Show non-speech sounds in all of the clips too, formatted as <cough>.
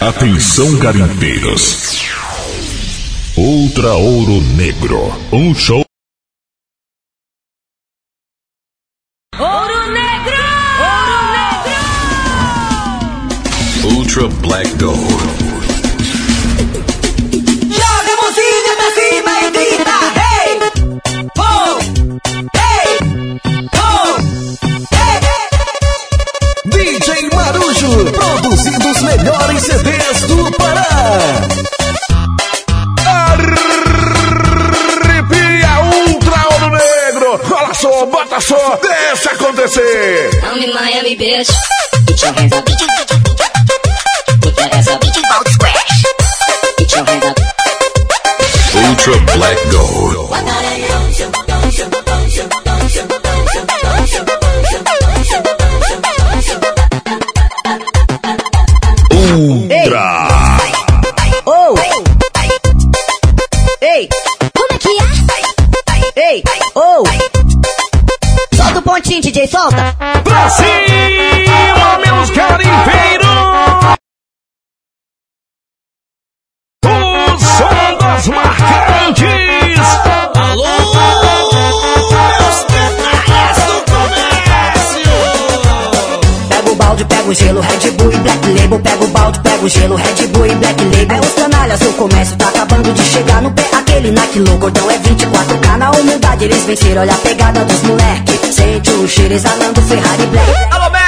Atenção garimpeiros. Ultra Ouro Negro. Um show. Ouro Negro! Ouro Negro! Ultra Black Gold. Os melhores CDs do Pará. Arrepia Ultra Ouro Negro. Rola só, bota só, deixa acontecer. I'm Miami, bitch. Put your hands up. Put your hands up. Put your hands up. Ultra Black Gold. Solta. Pra cima, meus carimbeiros. O som das marcantes. Alô, meus canalhas do comércio. Pega o balde, pega o gelo, Red Bull e Black Label. Pega o balde, o gelo, Red Bull e Black Label. É os canalhas, o comércio tá acabando de chegar no pé. Aquele Nike low, gordão é 24K. Na humildade eles venceram, olha a pegada dos moleque. Sente o cheiro exalando Ferrari Black. Alô, Melry!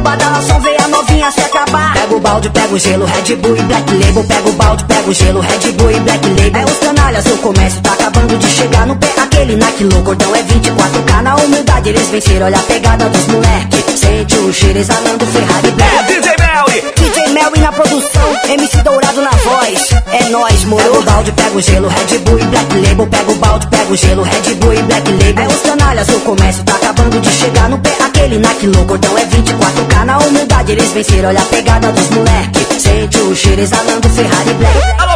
badalação, vê a novinha se acabar. Pega o balde, pega o gelo, Red Bull e Black Label. Pega o balde, pega o gelo, Red Bull e Black Label. É os canalhas, o comércio tá acabando de chegar no pé. Aquele Nike low, gordão é 24K. Na humildade eles venceram, olha a pegada dos moleque. Sente o cheiro exalando Ferrari Black. É DJ Melry! DJ Melry na produção, MC Dourado na voz. É nóis, moro. Pega o balde, pega o gelo, Red Bull e Black Label. Pega o balde, pega o gelo, Red Bull e Black Label. É os canalhas, o comércio tá acabando de chegar no pé. Aquele Nike low, gordão é 24K. Na humildade eles venceram, olha a pegada dos moleque. Sente o cheiro exalando Ferrari Black. Alô!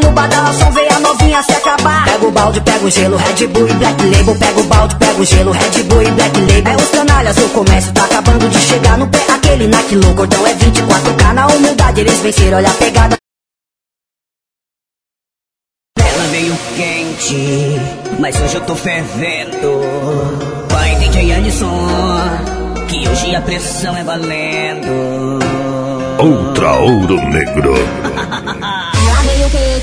no badalação, vê a novinha se acabar. Pega o balde, pega o gelo, Red Bull e Black Label. Pega o balde, pega o gelo, Red Bull e Black Label. É os canalhas, o comércio tá acabando de chegar no pé. Aquele Nike low, gordão é 24K. Na humildade eles venceram, olha a pegada. Ela veio quente, mas hoje eu tô fervendo. Vai DJ Anderson, que hoje a pressão é valendo. Ultra Ouro Negro.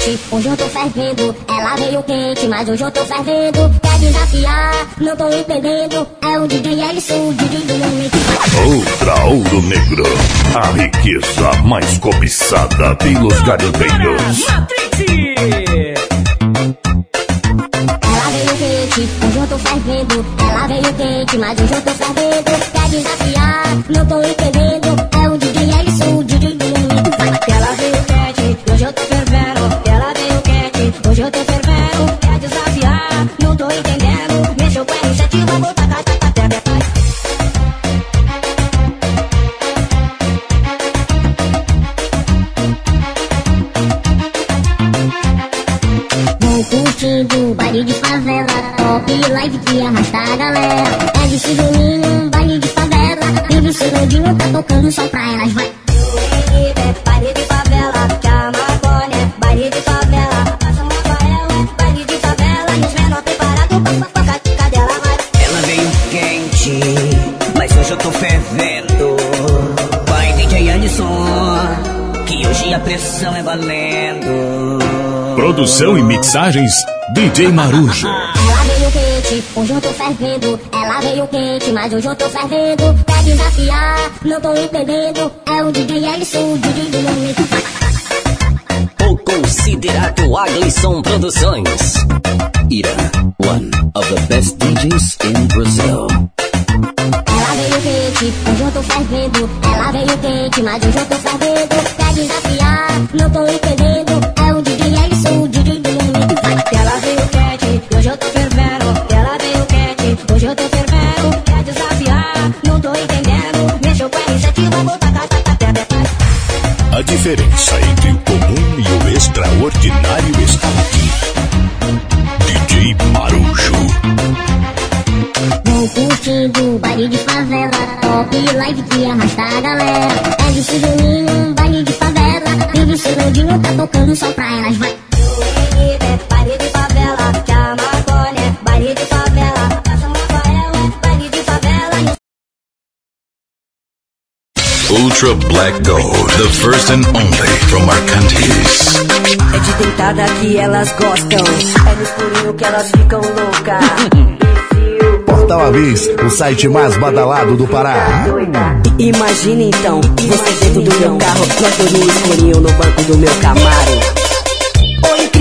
Quente, hoje eu tô fervendo. Ela veio quente, mas hoje eu tô fervendo. Quer desafiar? Não tô entendendo. É o DJ Ellison, o DJ do. Ultra Ouro Negro. A riqueza mais cobiçada pelos garimpeiros. Ela veio quente, hoje eu tô fervendo. Ela veio quente, mas hoje eu tô fervendo. Quer desafiar? Não tô entendendo. Hoje eu tô fervendo. Quer desafiar? Não tô entendendo. Mexeu com R7, vou botar tá, tá, tá, tá, tá. Vou curtindo baile de favela. Top live que arrasta a galera. É de Juninho, baile de favela. Vive Cirandinho, tá tocando só pra elas. Vai. Pressão é valendo. Produção e mixagens DJ Marujo. Ela veio quente, hoje eu tô fervendo. Ela veio quente, mas hoje eu tô fervendo. Quer desafiar, não tô entendendo. É o DJ Ellison, o DJ do momento. O considerado Aglisson Produções. Ira, one of the best DJs in Brazil. Ela veio quente, hoje eu tô fervendo. Ela veio quente, mas hoje eu tô fervendo. Quer desafiar, não tô entendendo. É o DJ Ellison, o DJ do momento. Ela veio quente, hoje eu tô fervendo. Ela veio quente, hoje eu tô fervendo. Quer desafiar, não tô entendendo. Mexeu com a R7, vou botar caixa pra A diferença entre o comum e o extraordinário está aqui. DJ Marujo. Vou curtindo baile de favela, top live que arrasta a galera. É de de o Cirandinho tá tocando só pra elas, vai. Baile de favela, que a maconha é baile de favela. A São Rafael é baile de favela. Ultra Black Gold, the first and only from Arcantis. É de deitada que elas gostam. É no escurinho que elas ficam loucas. <laughs> Portal Avis, o site mais badalado do Pará. I- Imagina então, você dentro do meu carro, nós no escurinho no banco do meu Camaro.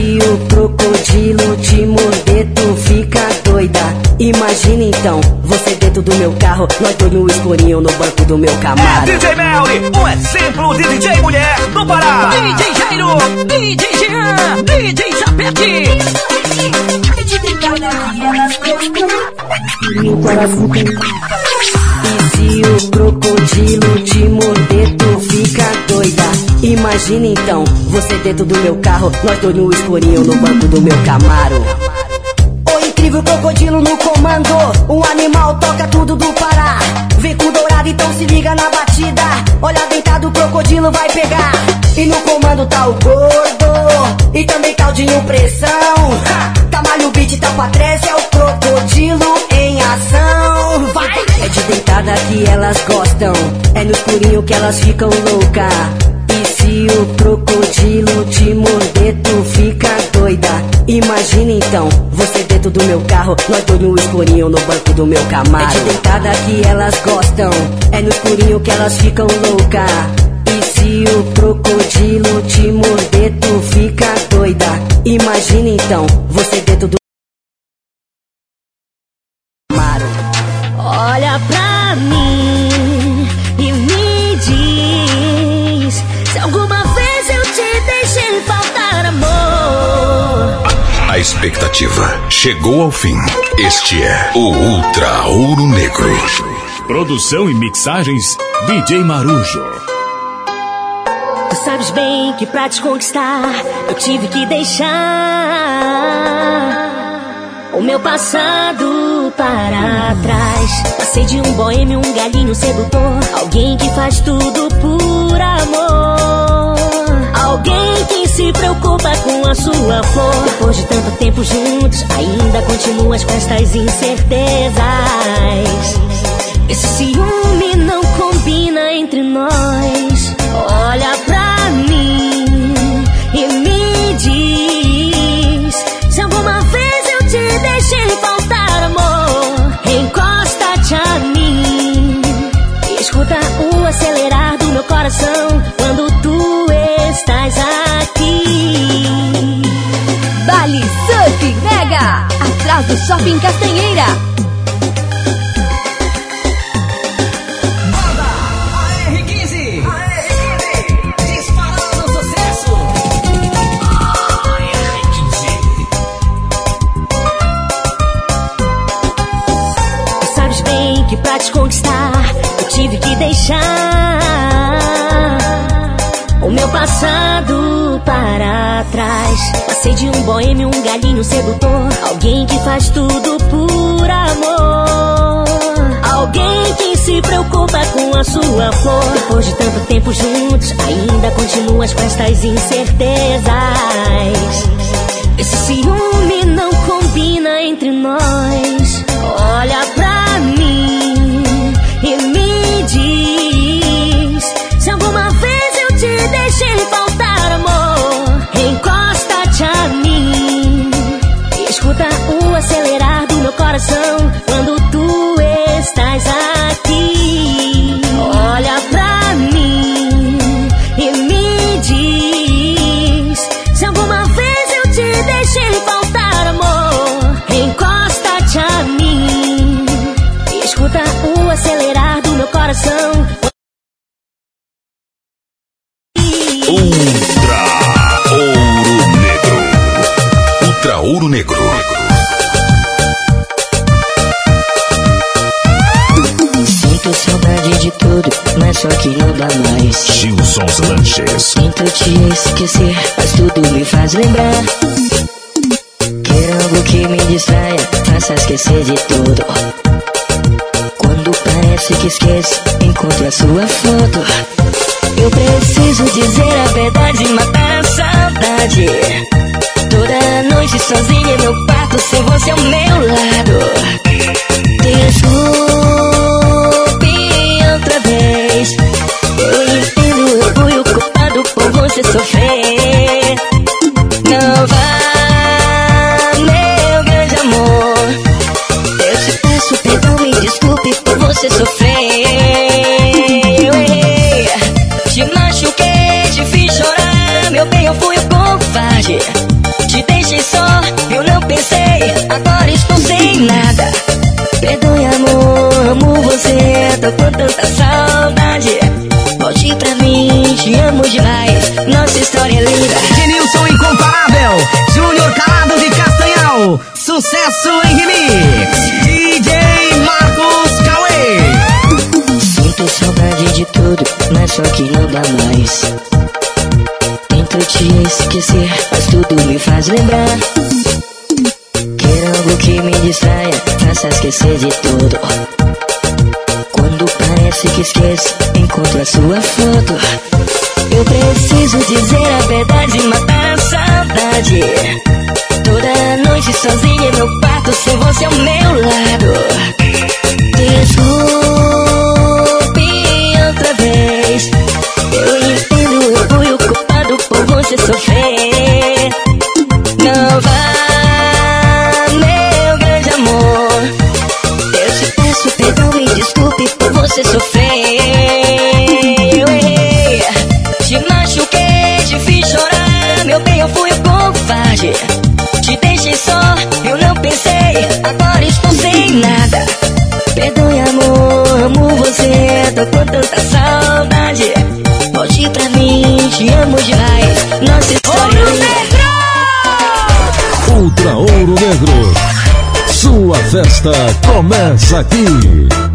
E se o crocodilo te morder, tu fica doida. Imagina então, você dentro do meu carro, nós dois no escurinho no banco do meu Camaro. DJ Melly, um exemplo de DJ mulher do Pará. DJ Jairo, DJ Jean, DJ Zapete. E se o crocodilo te morder, tu fica doida. Imagina então, você dentro do meu carro, nós dois no escurinho no banco do meu Camaro. O incrível crocodilo no comando, o animal toca tudo do Pará. Vem com dourado, então se liga na batida. Olha deitado, o crocodilo vai pegar. E no comando tá o gordo, e também tá o de impressão. Ha! Tamalho beat, tá pra trás, é o crocodilo em ação. Vai! É de deitada que elas gostam, é no escurinho que elas ficam loucas. E se o crocodilo te morder, tu fica doida. Imagina então, você dentro do meu carro, nós dois no escurinho no banco do meu Camaro. É de deitada que elas gostam, é no escurinho que elas ficam loucas. E se o crocodilo te morder, tu fica doida. Imagina então, você dentro do Camaro. Olha pra expectativa chegou ao fim. Este é o Ultra Ouro Negro. Produção e mixagens DJ Marujo. Tu sabes bem que pra te conquistar eu tive que deixar o meu passado para trás. Passei de um boêmio, um galinho sedutor, alguém que faz tudo por amor. Alguém que se preocupa com a sua flor. Depois de tanto tempo juntos, ainda continuas com estas incertezas. Esse ciúme não combina entre nós. Olha pra mim e me diz se alguma vez eu te deixei faltar amor. Encosta-te a mim escuta o acelerar do meu coração quando tu estás aqui. Bali Surf Mega, atrás do Shopping Castanheira. Para trás. Passei de um boêmio, um galinho sedutor. Alguém que faz tudo por amor. Alguém que se preocupa com a sua flor. Depois de tanto tempo juntos, ainda continuas com estas incertezas. Esse ciúme não combina entre nós. Olha pra coração. Ultra Ouro Negro. Ultra Ouro Negro. Sinto saudade de tudo, mas só que não dá mais. Gilson Lanches. Tento te esquecer, mas tudo me faz lembrar. Quero algo que me distraia, faça esquecer de tudo. Parece que esqueço, encontro a sua foto. Eu preciso dizer a verdade, matar a saudade. Toda noite sozinha em meu quarto, sem você ao meu lado. Desculpe outra vez. Eu entendo, o culpado por você sofrer. Você sofrer. Eu errei, te machuquei, te fiz chorar. Meu bem, eu fui o covarde. Te deixei só, eu não pensei. Agora estou sem nada. Perdoe, amor, amo você. Tô com dá mais. Te esquecer, mas tudo me faz lembrar. Quero algo que me distraia, faça esquecer de tudo. Quando parece que esqueço, encontro a sua foto. Eu preciso dizer a verdade, matar a saudade. Toda noite sozinha meu quarto, sem você ao meu lado. Desculpe você sofrer. Eu errei, te machuquei, te fiz chorar. Meu bem, eu fui covarde. Te deixei só, eu não pensei. Agora estou sem nada. Perdoe, amor, amo você. Tô com tanta saudade. Volte pra mim, te amo demais. Nossa história é linda. Ultra Ouro Negro. Sua festa começa aqui.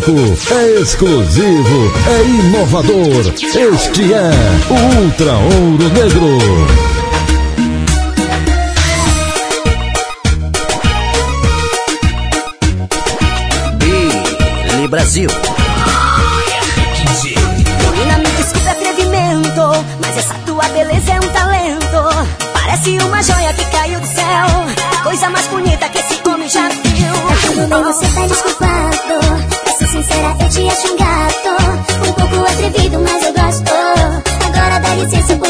único, é exclusivo, é inovador. Este é o Ultra Ouro Negro. Brasil. Menina, me desculpe atrevimento, mas essa tua beleza é um talento. Parece uma joia que caiu do céu, coisa mais bonita que esse homem já viu. É Tudo bem, você tá desculpado. se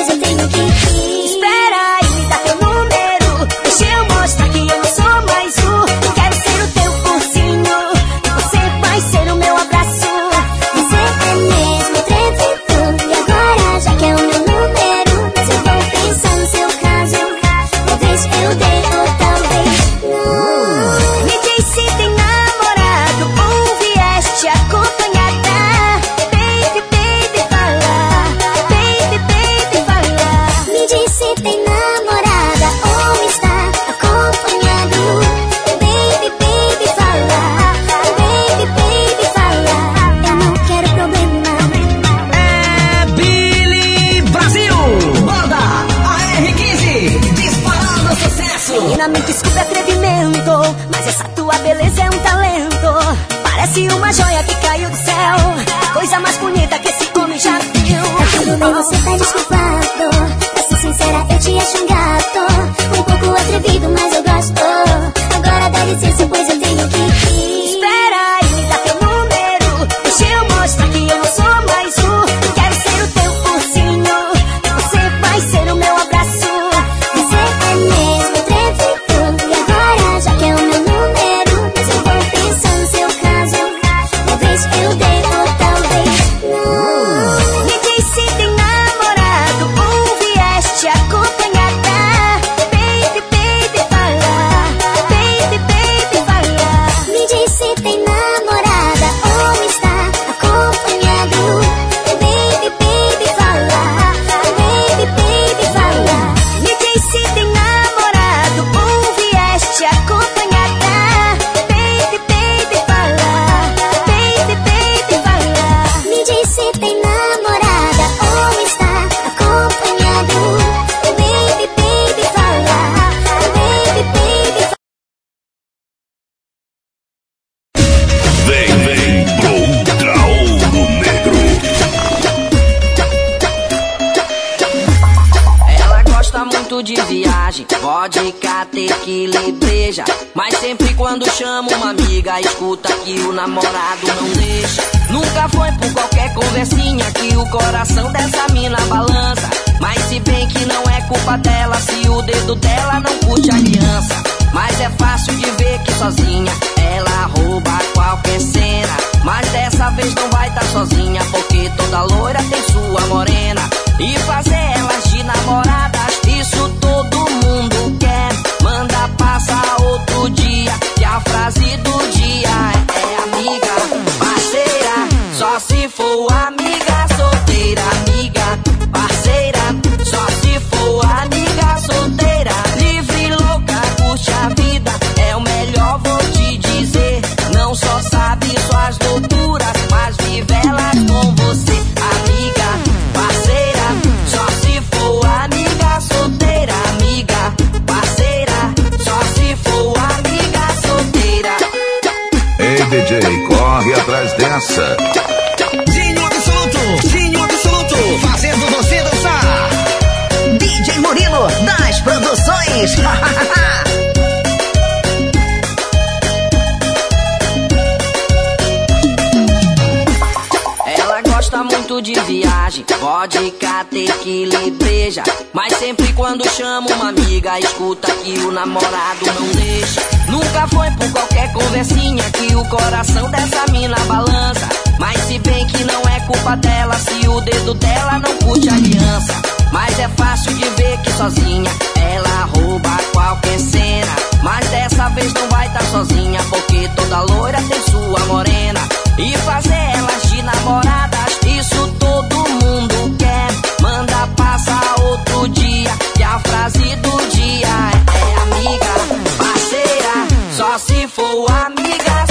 dessa mina balança. Mas se bem que não é culpa dela, se o dedo dela não curte aliança. Mas é fácil de ver que sozinha ela rouba qualquer cena. Mas dessa vez não vai estar sozinha, porque toda loira tem sua morena. E fazer elas de namoradas, isso todo mundo quer. Manda passar outro dia, que a frase do dia é amiga, parceira. Só se for amiga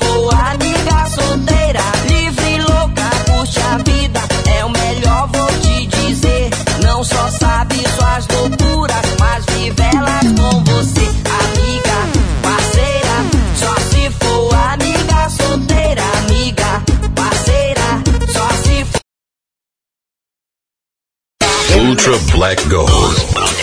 For amiga solteira, livre, louca, curte a vida. É o melhor, vou te dizer. Não só sabe suas loucuras, mas vive elas com você, amiga, parceira. Só se for amiga solteira, amiga, parceira. Só se for. Ultra Black Gold.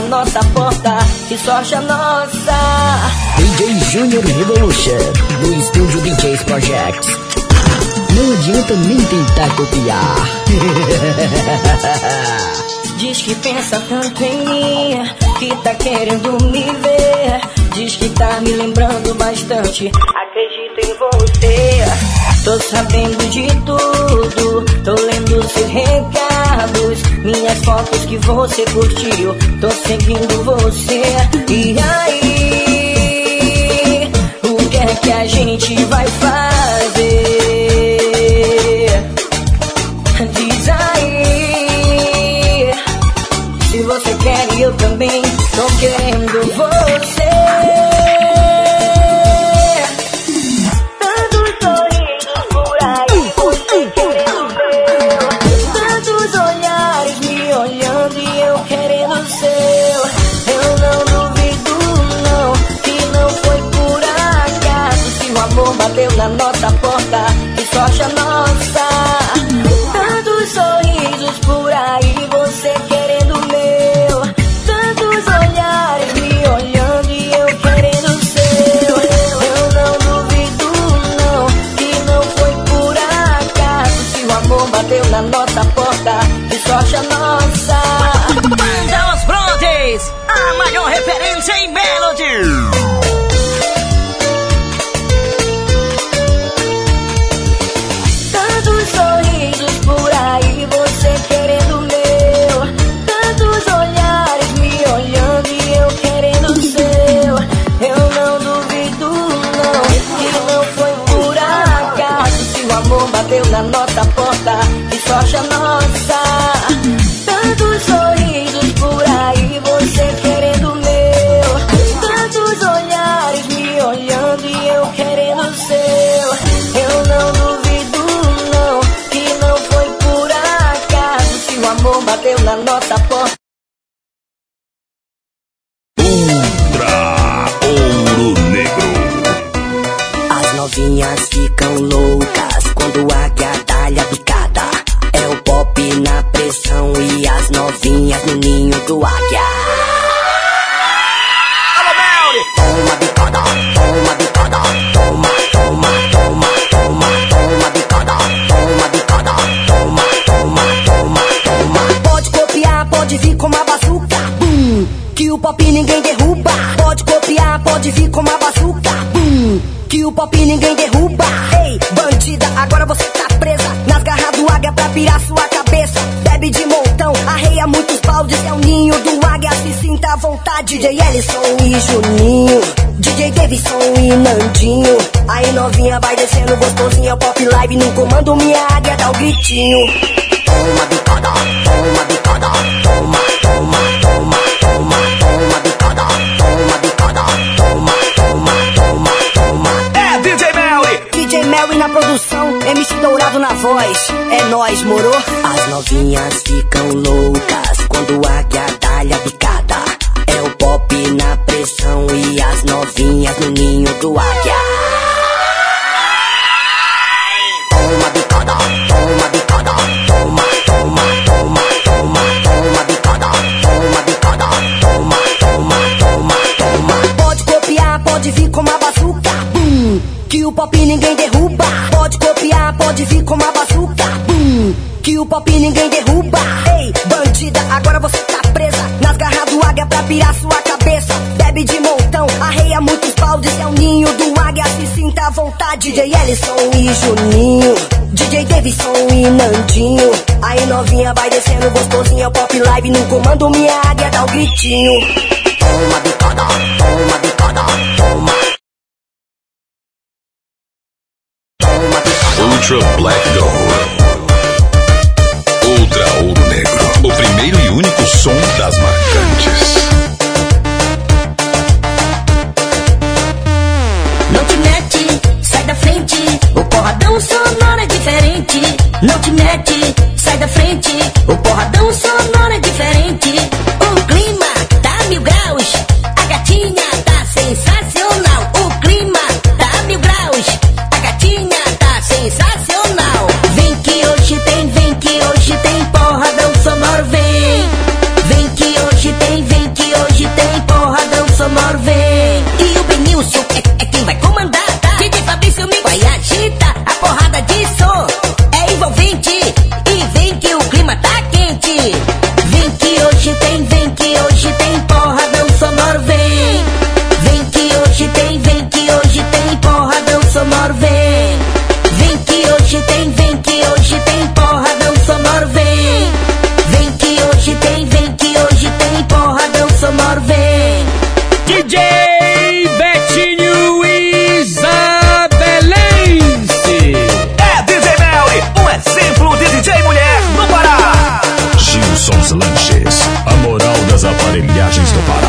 Na nossa porta, que sorte a nossa. DJ Junior Revolution, do estúdio DJs Project. Não adianta nem tentar copiar. <laughs> Diz que pensa tanto em mim, que tá querendo me ver. Diz que tá me lembrando bastante. Acredito em você. Tô sabendo de tudo, tô lendo seus recados. Minhas fotos que você curtiu, tô seguindo você. E aí, o que é que a gente vai fazer? Diz aí, se você quer e eu também tô querendo novinhas no ninho do águia. Toma bicada, toma bicada, toma, toma, toma, toma, toma bicada, toma bicada, toma, toma, toma, toma. Pode copiar, pode vir com uma bazuca, bum, que o pop ninguém derruba. Pode copiar, pode vir com uma bazuca, bum, que o pop ninguém derruba. Tá DJ Ellison e Juninho, DJ Davidson e Nandinho. Aí novinha vai descendo gostosinha, pop live no comando, minha águia dá um gritinho. Toma bicada, toma bicada, toma. Toma bicada. Ultra Black Gold. Ultra Ouro Negro. O primeiro e único som das marcas. Não te mete, sai da frente. O porradão sonoro é diferente.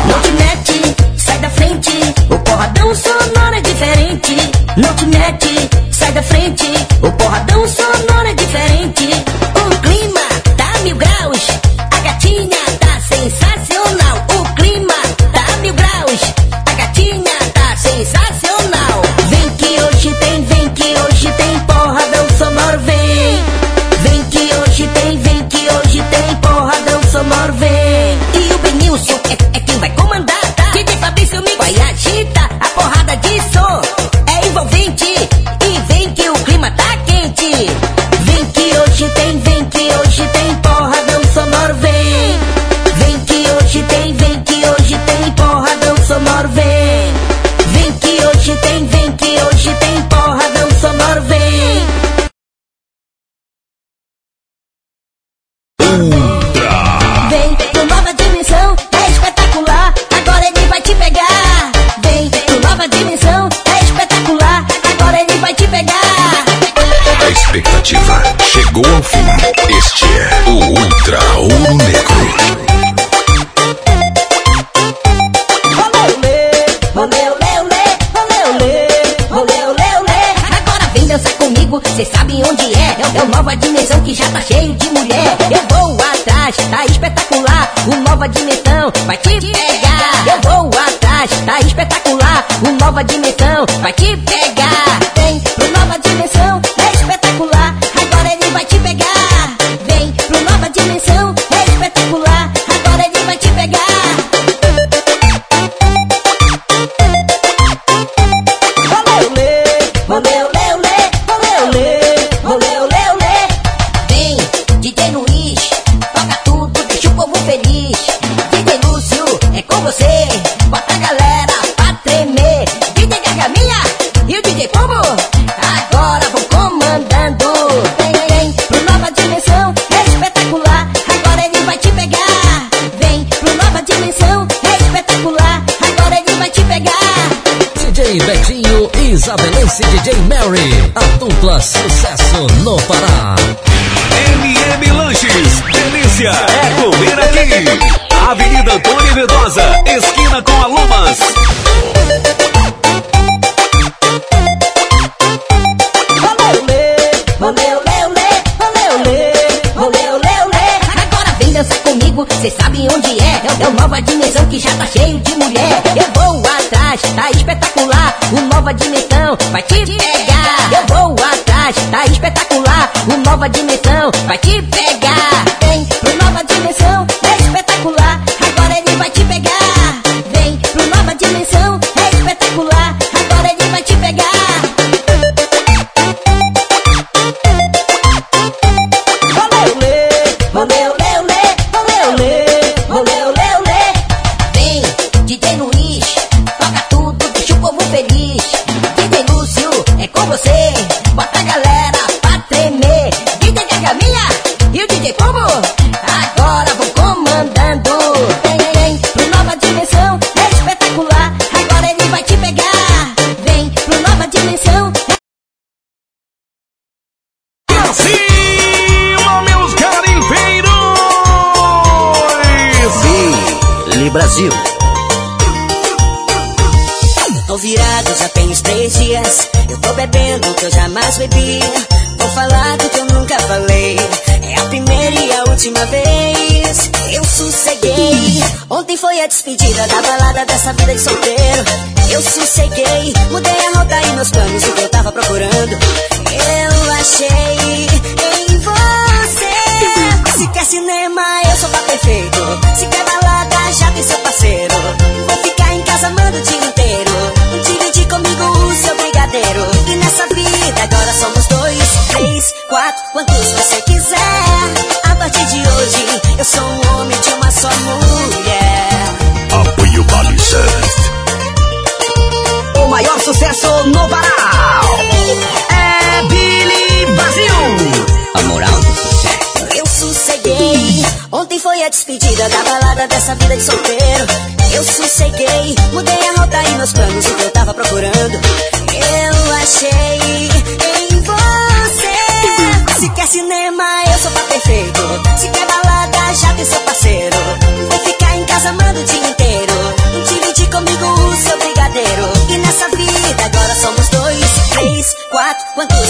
Não te mete, sai da frente. O porradão sonoro é diferente. Não te mete, sai da frente. de pé. cinema, eu sou pra perfeito. Se quer balada, já tem seu parceiro. Vou ficar em casa amando o dia inteiro. Dividir comigo o seu brigadeiro. E nessa vida agora somos dois, três, quatro, quantos?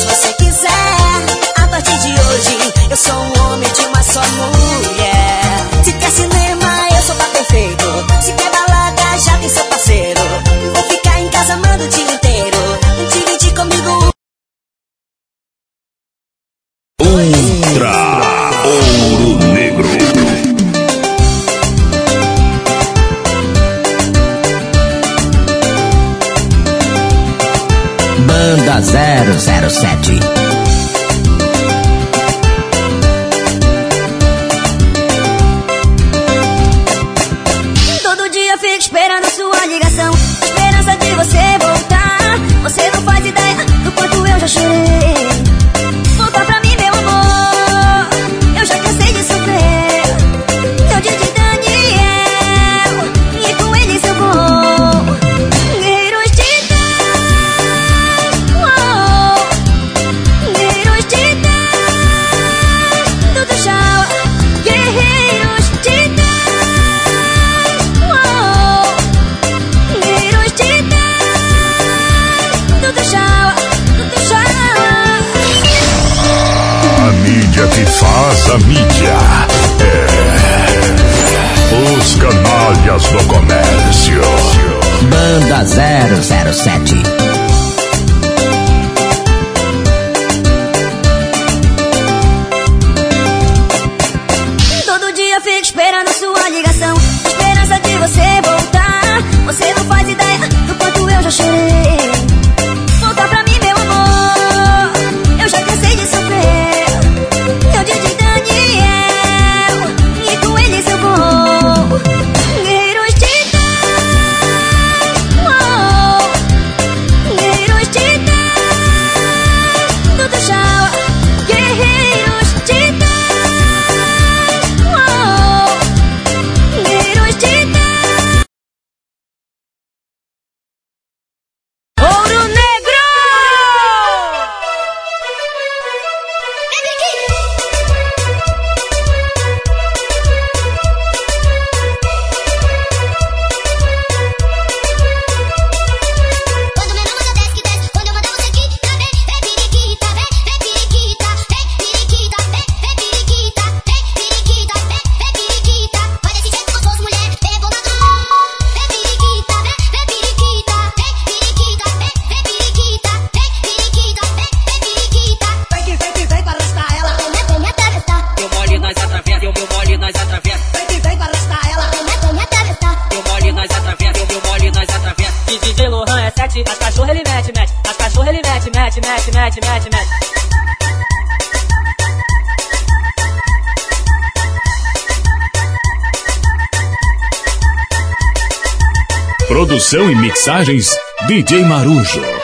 Mixagens DJ Marujo.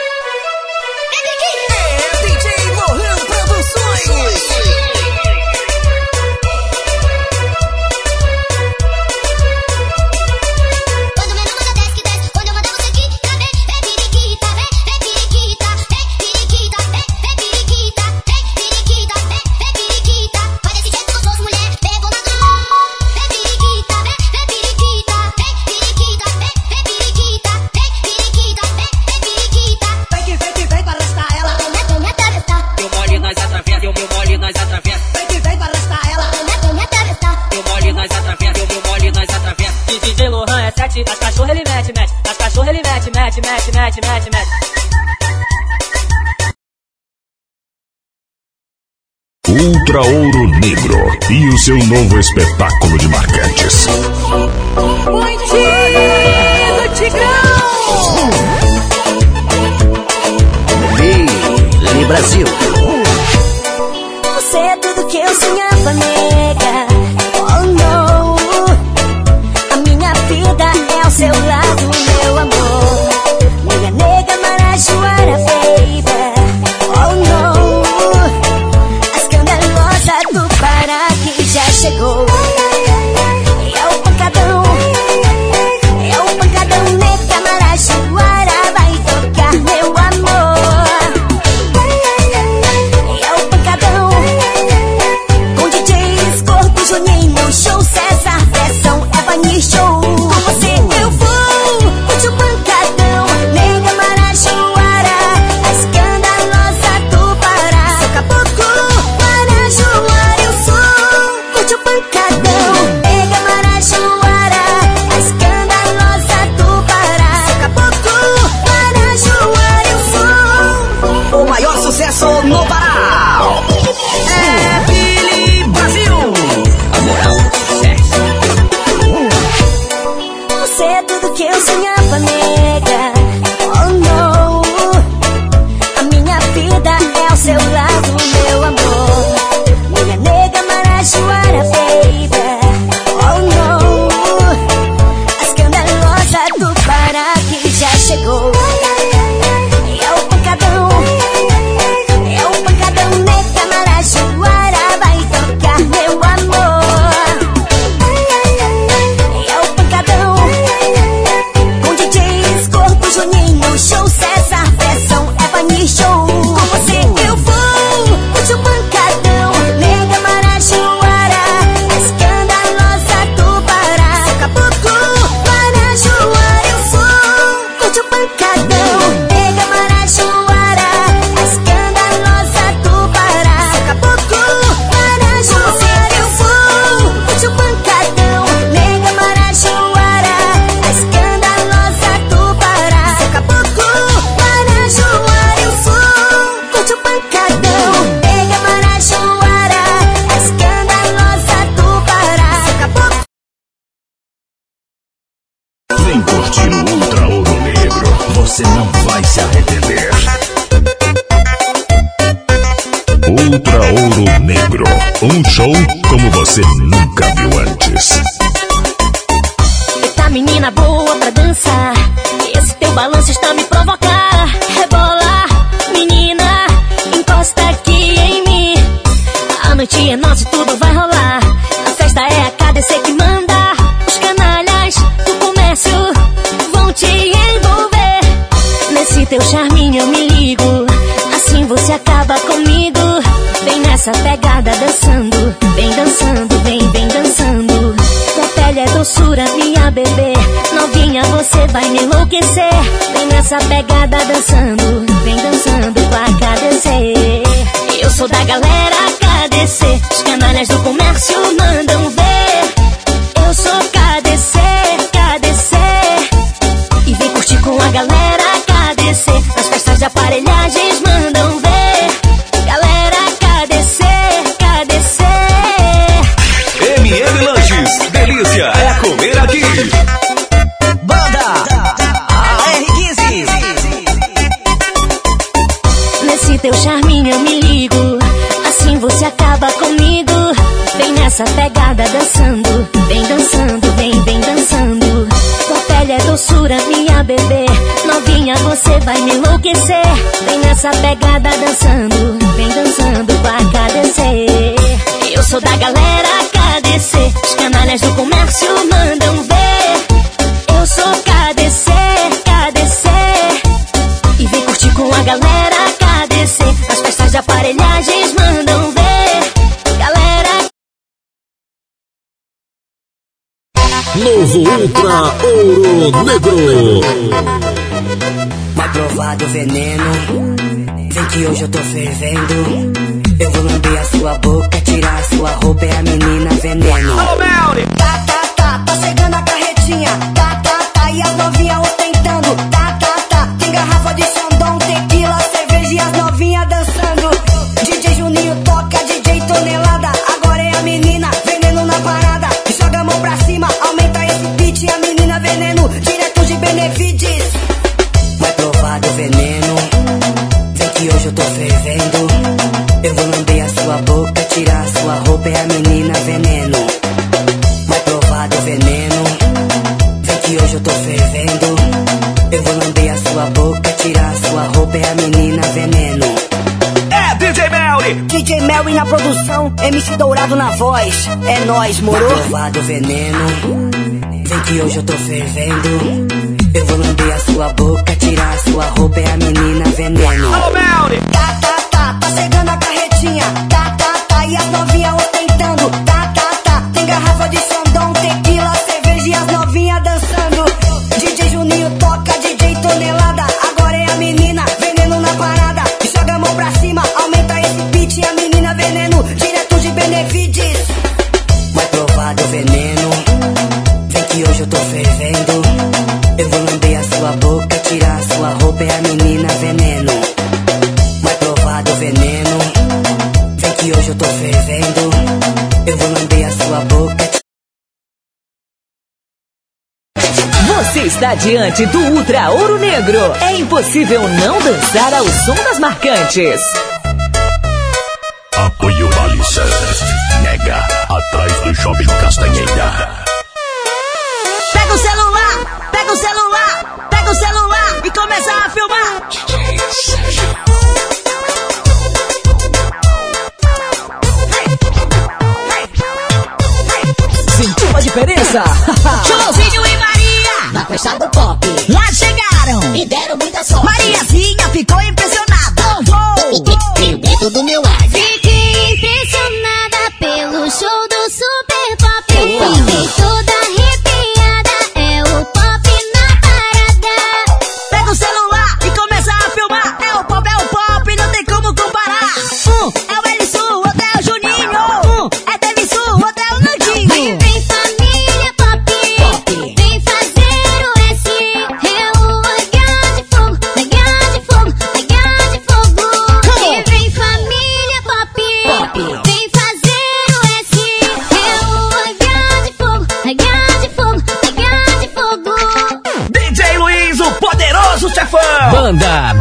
balanço está me Essa pegada dançando, vem dançando com a KDC. Eu sou da galera KDC, os canalhas do comércio mandam Essa pegada dançando, vem dançando pra KDC. Eu sou da galera KDC, os canalhas do comércio mandam ver. Eu sou KDC, KDC. E vem curtir com a galera KDC, as festas de aparelhagens mandam ver. Galera. Novo Ultra Ouro Negro. Tá provado veneno que hoje eu tô fervendo. Eu vou lamber a sua boca, tirar a sua roupa, é a menina veneno. Alô, Melly! querendo. Eu vou lamber a sua boca, tirar a sua roupa. É a menina veneno. Vai provar do é veneno. Vem que hoje eu tô fervendo. Eu vou lamber a sua boca, tirar a sua roupa. É a menina veneno. É DJ Melly, DJ Melly na produção, MC Dourado na voz. É nós, moro? Vai provar do veneno. Vem que hoje eu tô fervendo. Eu vou lamber a sua boca, tirar a sua roupa. É a menina veneno. Alô, Melly. Tá gatinha. está diante do Ultra Ouro Negro. É impossível não dançar ao som das marcantes.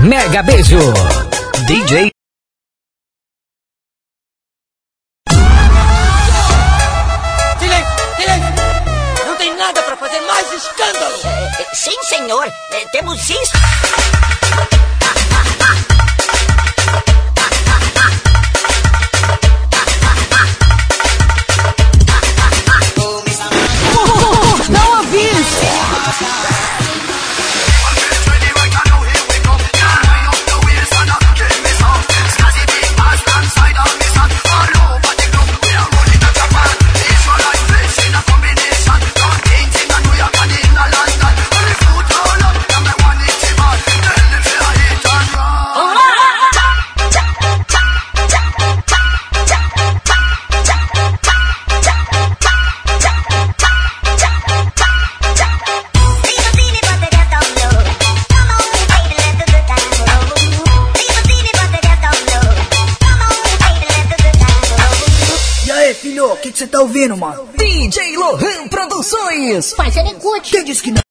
Mega beijo. DJ. Não tem nada para fazer mais escândalo. Eh, eh, sim, senhor. Eh, temos isso. ouvindo, mano? DJ Lohan Produções. Faz ele Quem disse que não?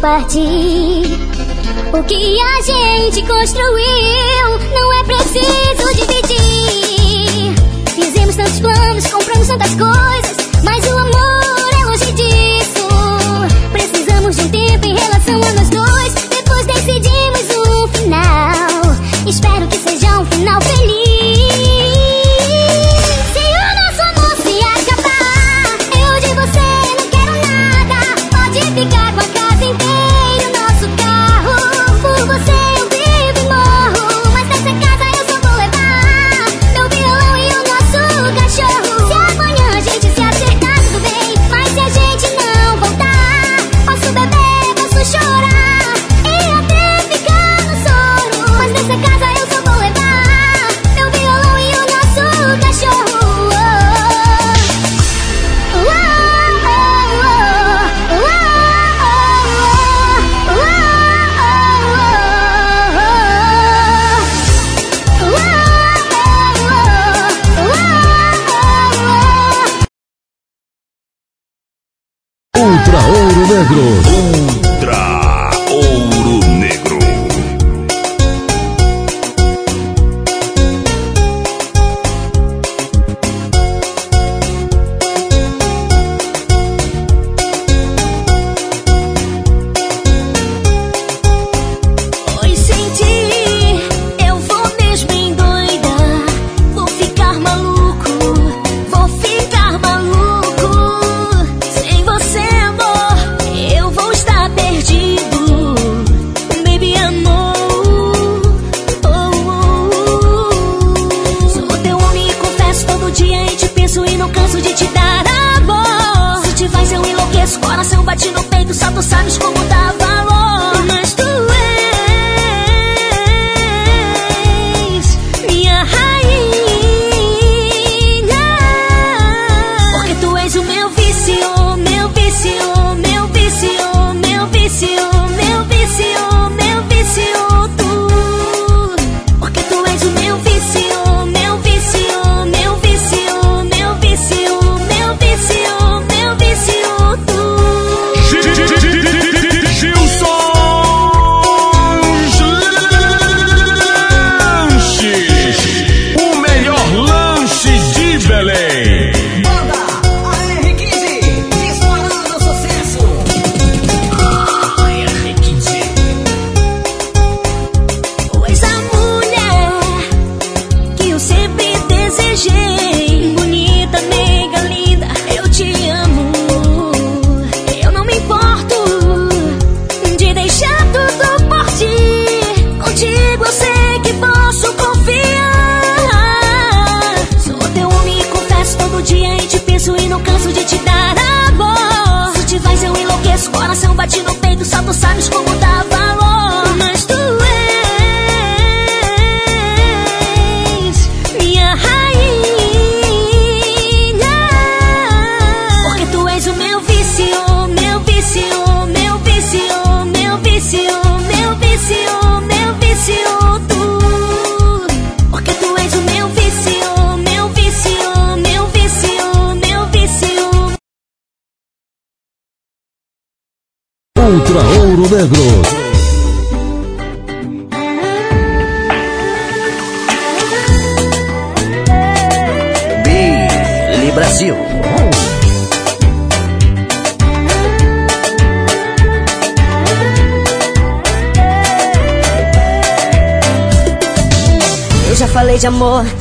partir. O que a gente construiu não é preciso dividir. Fizemos tantos planos, compramos tantas coisas. coração bate no peito, só tu sabes como dá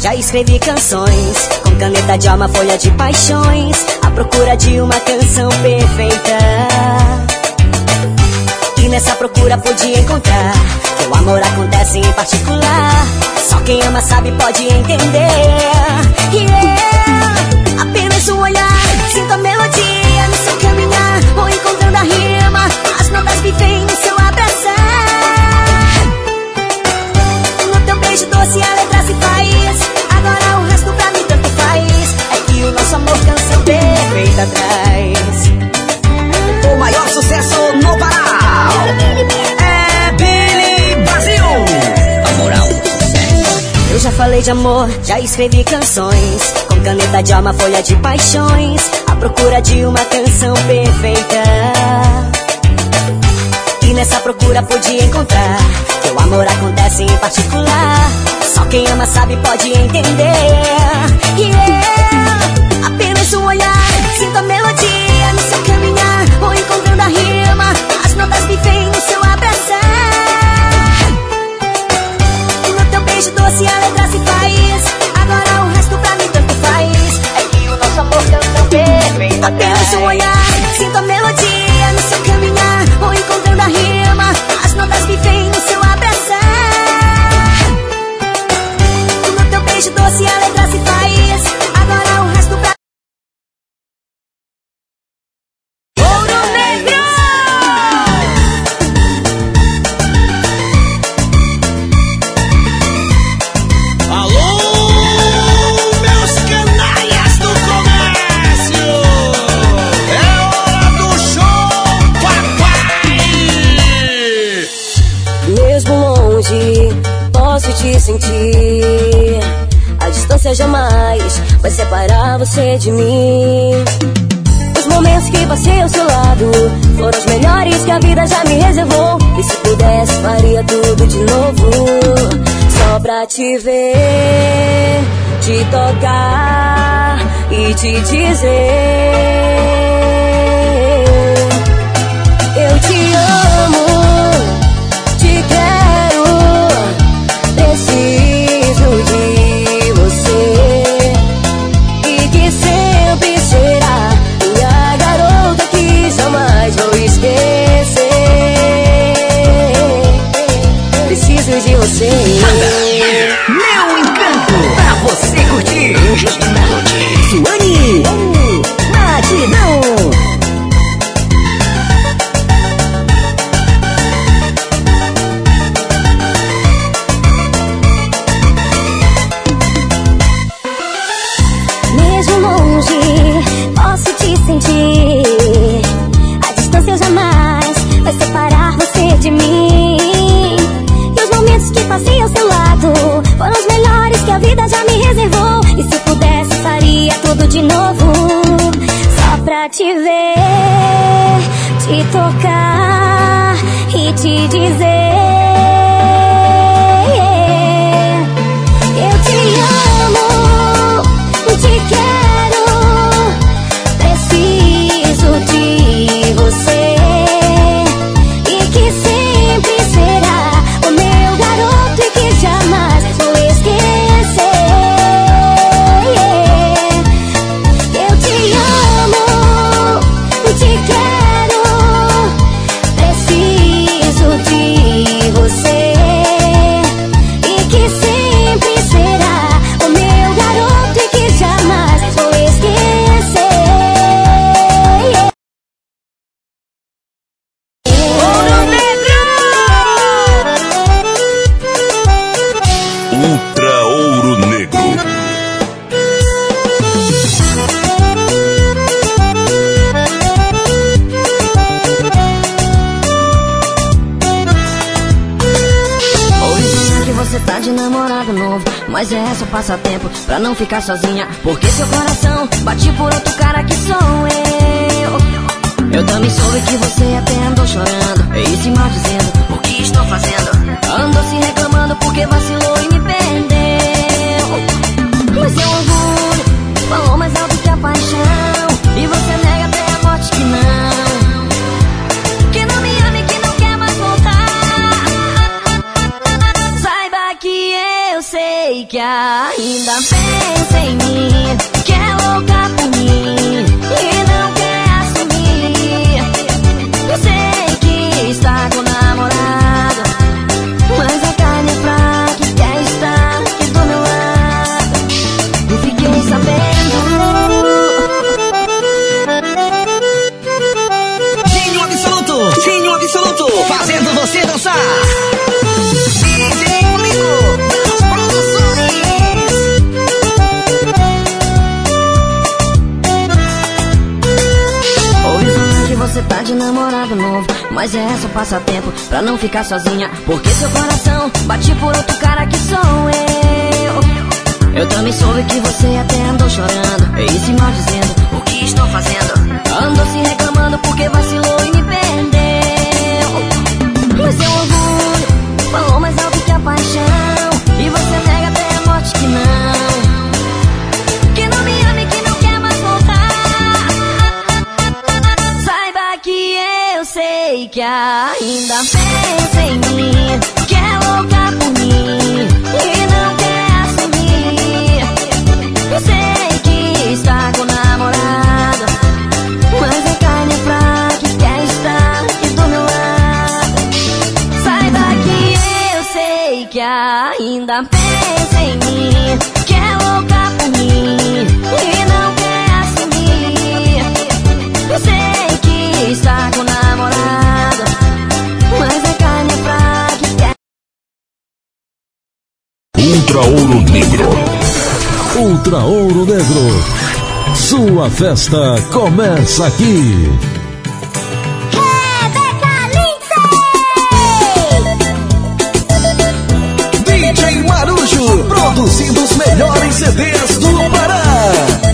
já escrevi canções. Com caneta de alma, folha de paixões. À procura de uma canção perfeita. E nessa procura pude encontrar que o amor acontece em particular. Só quem ama sabe pode entender. Yeah. Apenas um olhar, sinto a melodia no seu caminhar. Vou encontrando a rima, as notas vivem no seu abraçar. No teu beijo doce a perfeita traz. O maior sucesso no Pará. É Billy Brasil. A moral. Eu já falei de amor, já escrevi canções. Com caneta de alma, folha de paixões. À procura de uma canção perfeita. E nessa procura pude encontrar que o amor acontece em particular. Só quem ama sabe pode entender. Yeah. Apenas um olhar, sinto a melodia no seu caminhar. Vou encontrando a rima, as notas vivem no seu abraçar. No teu beijo doce a letra se faz. Agora o resto pra mim tanto faz. É que o nosso amor canção perfeita. Apenas um olhar, sinto a melodia no seu caminhar. Vou encontrando a rima, as notas vivem no seu abraçar. No teu beijo doce a letra se faz. eu sei que ainda pensa em mim, que é louca por mim. Mas é só passatempo pra não ficar sozinha. Porque seu coração bate por outro cara que sou eu. Eu também soube que você até andou chorando. E se mal dizendo o que estou fazendo? Andou se reclamando porque vacilou e me perdeu. Mas eu ouvi Ultra Ouro Negro. Ultra Ouro Negro. Sua festa começa aqui. Rebeca DJ Marujo, produzindo os melhores CDs do Pará.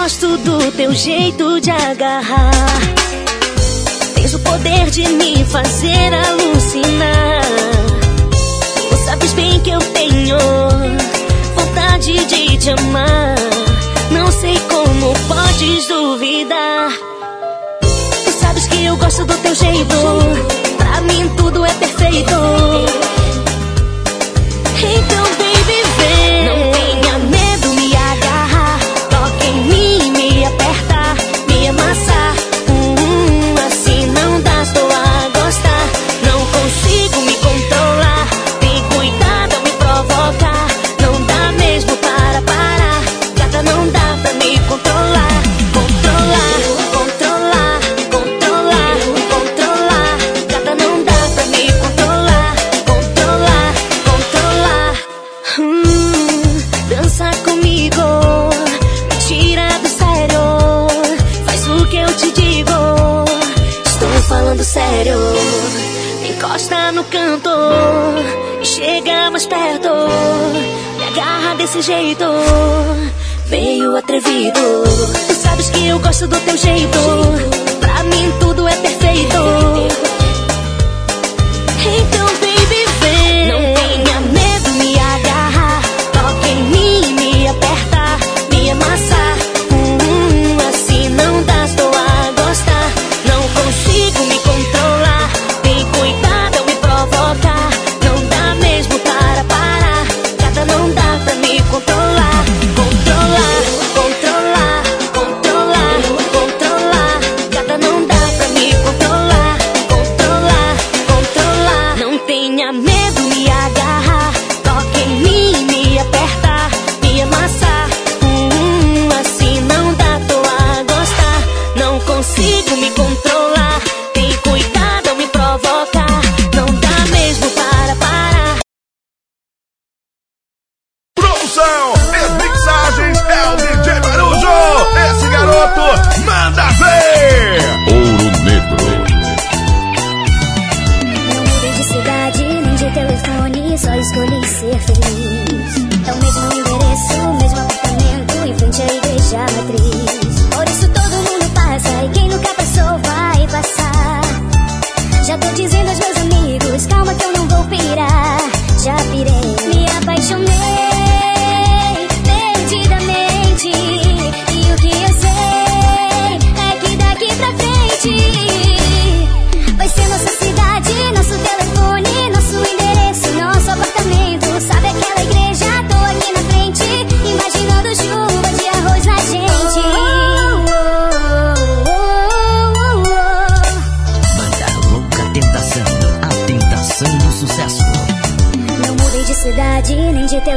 gosto do teu jeito de agarrar. Tens o poder de me fazer alucinar. Tu sabes bem que eu tenho vontade de te amar. Não sei como podes duvidar. Tu sabes que eu gosto do teu jeito. Pra mim tudo é perfeito. desse jeito, meio atrevido. Tu sabes que eu gosto do teu jeito. Pra mim tudo é perfeito. Manda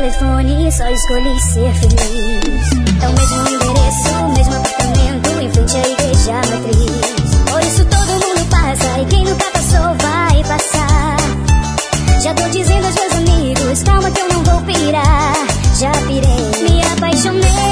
telefone, só escolhi ser feliz. É o mesmo endereço, o mesmo apartamento, em frente à igreja matriz. Por isso todo mundo passa, e quem nunca passou vai passar. Já tô dizendo aos meus amigos, calma que eu não vou pirar. Já pirei, me apaixonei.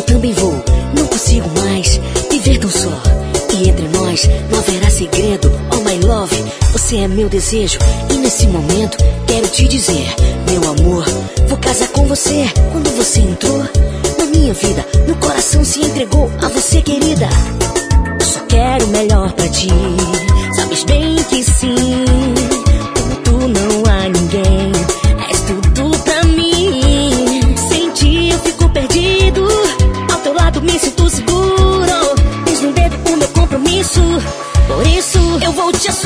eu também vou. Não consigo mais viver tão só. E entre nós não haverá segredo. Oh my love, você é meu desejo. E nesse momento quero te dizer, meu amor, vou casar com você. Quando você entrou na minha vida, meu coração se entregou a você, querida. Só quero o melhor para ti. Sabes bem que sim.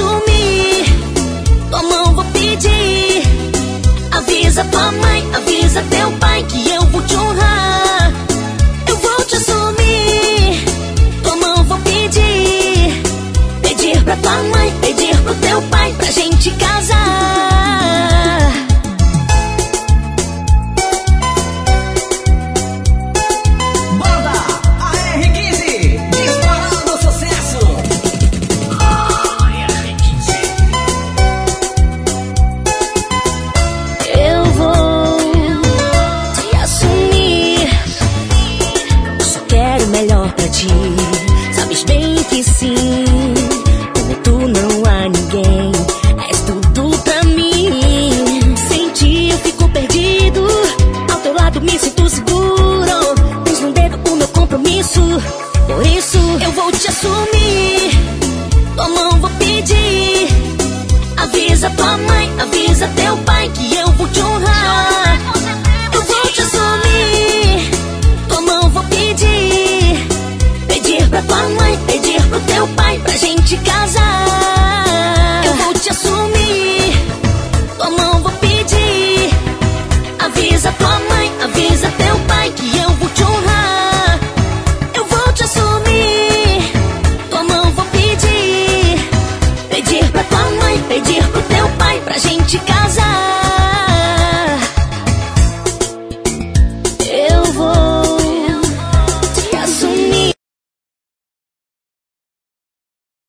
sumir. Tua mão vou pedir. Avisa tua mãe, avisa teu pai.